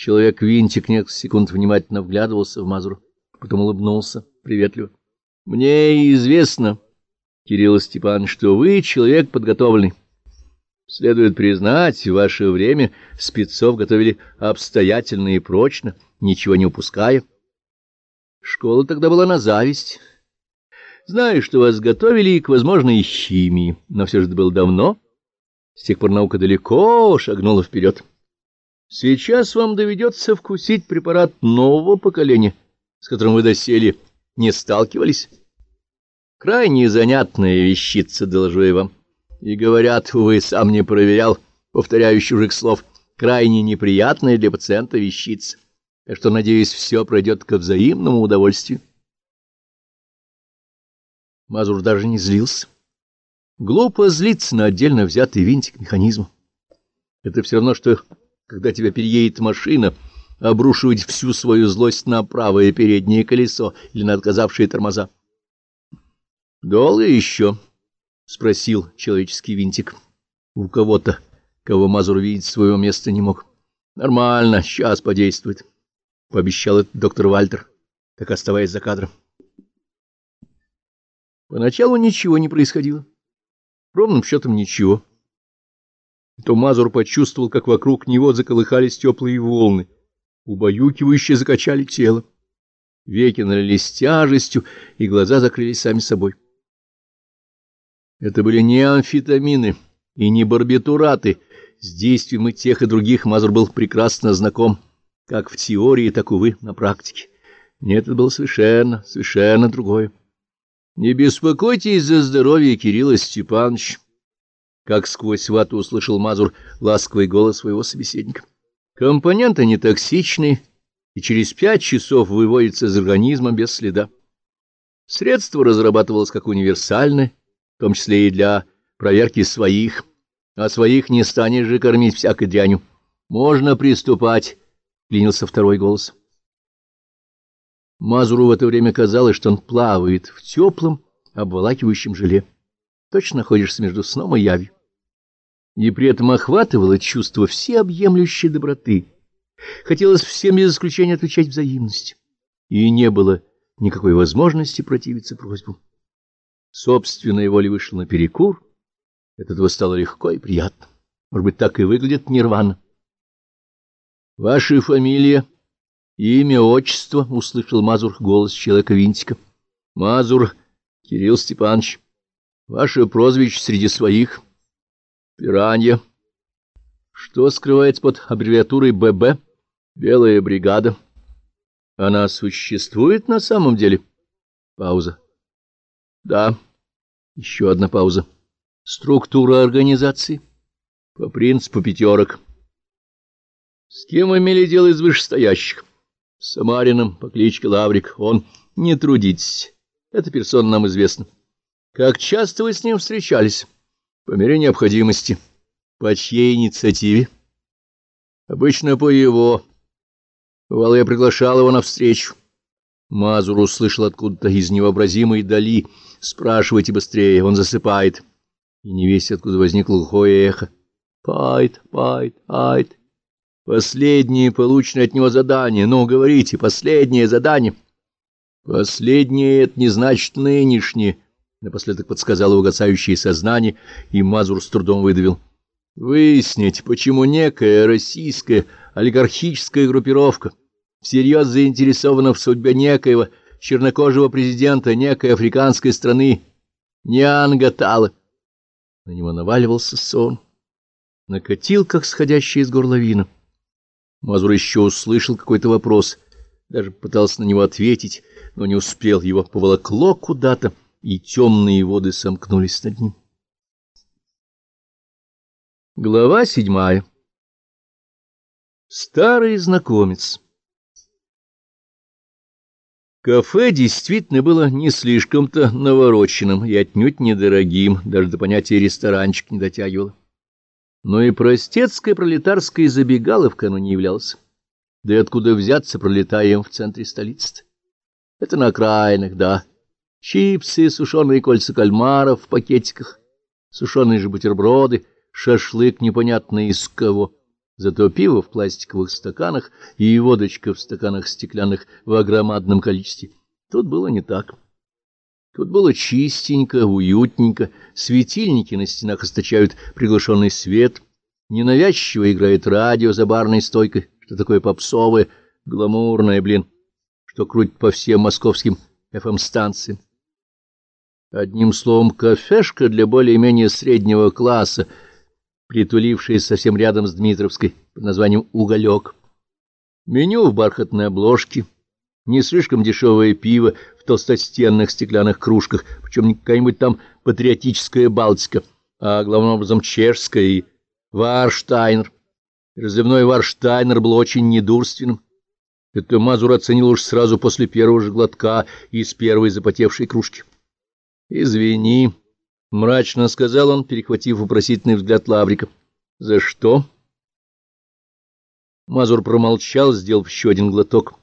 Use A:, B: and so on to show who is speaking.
A: Человек-винтик несколько секунд внимательно вглядывался в Мазуру, потом улыбнулся приветливо. — Мне известно, Кирилл Степан, что вы человек подготовленный. Следует признать, в ваше время спецов готовили обстоятельно и прочно, ничего не упуская. Школа тогда была на зависть. Знаю, что вас готовили и к возможной химии, но все же это было давно. С тех пор наука далеко шагнула вперед. Сейчас вам доведется вкусить препарат нового поколения, с которым вы доселе не сталкивались. Крайне занятная вещица, доложу я вам. И говорят, увы, сам не проверял, повторяю чужих слов, крайне неприятная для пациента вещица. Так что, надеюсь, все пройдет ко взаимному удовольствию. Мазур даже не злился. Глупо злиться на отдельно взятый винтик механизма. Это все равно, что когда тебя переедет машина, обрушивать всю свою злость на правое переднее колесо или на отказавшие тормоза. «Долго еще?» — спросил человеческий винтик. У кого-то, кого Мазур видеть своего места не мог. «Нормально, сейчас подействует», — пообещал этот доктор Вальтер, так оставаясь за кадром. Поначалу ничего не происходило. Ровным счетом ничего то Мазур почувствовал, как вокруг него заколыхались теплые волны, убаюкивающе закачали тело. Веки налились тяжестью, и глаза закрылись сами собой. Это были не амфетамины и не барбитураты. С действием и тех, и других Мазур был прекрасно знаком, как в теории, так, увы, на практике. Нет, это было совершенно, совершенно другое. Не беспокойтесь за здоровье Кирилла Степановича как сквозь вату услышал Мазур ласковый голос своего собеседника. Компоненты не токсичны и через пять часов выводятся из организма без следа. Средство разрабатывалось как универсальное, в том числе и для проверки своих, а своих не станешь же кормить всякой дрянью. Можно приступать, — клянился второй голос. Мазуру в это время казалось, что он плавает в теплом, обволакивающем желе. Точно находишься между сном и явью и при этом охватывало чувство всеобъемлющей доброты. Хотелось всем без исключения отвечать взаимностью, и не было никакой возможности противиться просьбам. Собственная воля вышла наперекур, от этого стало легко и приятно. Может быть, так и выглядит нирвана. — Ваша фамилия, имя, отчество, — услышал Мазур голос человека-винтика. — Мазур Кирилл Степанович, ваше прозвище среди своих — Пиранья. Что скрывается под аббревиатурой ББ? Белая бригада. Она существует на самом деле? Пауза. Да. Еще одна пауза. Структура организации. По принципу пятерок. С кем имели дело из вышестоящих? С Самарином по кличке Лаврик. Он не трудитесь. Эта персона нам известна. Как часто вы с ним встречались? По мере необходимости. По чьей инициативе? Обычно по его. Бывало, я приглашал его навстречу. Мазур услышал откуда-то из невообразимой дали. Спрашивайте быстрее, он засыпает. И не весь откуда возникло глухое эхо. Пайт, пайт, айт. Последнее полученное от него задание. Ну, говорите, последнее задание. Последнее — это не значит нынешнее. Напоследок подсказало угасающее сознание, и Мазур с трудом выдавил. Выяснить, почему некая российская олигархическая группировка всерьез заинтересована в судьбе некоего чернокожего президента некой африканской страны Ниангатала. На него наваливался сон. Накатил, как сходящий из горловина. Мазур еще услышал какой-то вопрос, даже пытался на него ответить, но не успел, его поволокло куда-то, и темные воды сомкнулись над ним. Глава седьмая Старый знакомец Кафе действительно было не слишком-то навороченным и отнюдь недорогим, даже до понятия ресторанчик не дотягивало. Но и простецкая пролетарская забегаловка оно не являлось. Да и откуда взяться пролетарием в центре столицы? -то? Это на окраинах, да, чипсы, сушеные кольца кальмаров в пакетиках, сушеные же бутерброды, шашлык непонятно из кого, Зато пиво в пластиковых стаканах и водочка в стаканах стеклянных в огромадном количестве. Тут было не так. Тут было чистенько, уютненько, светильники на стенах источают приглушенный свет, ненавязчиво играет радио за барной стойкой, что такое попсовое, гламурное, блин, что крутит по всем московским FM-станциям. Одним словом, кафешка для более-менее среднего класса, притулившаяся совсем рядом с Дмитровской под названием «Уголек». Меню в бархатной обложке, не слишком дешевое пиво в толстостенных стеклянных кружках, причем не какая-нибудь там патриотическая Балтика, а главным образом чешская и Варштайнер. Разливной Варштайнер был очень недурственным. Это Мазур оценил уж сразу после первого же глотка из первой запотевшей кружки. «Извини», — мрачно сказал он, перехватив вопросительный взгляд Лаврика. «За что?» Мазур промолчал, сделав еще один глоток.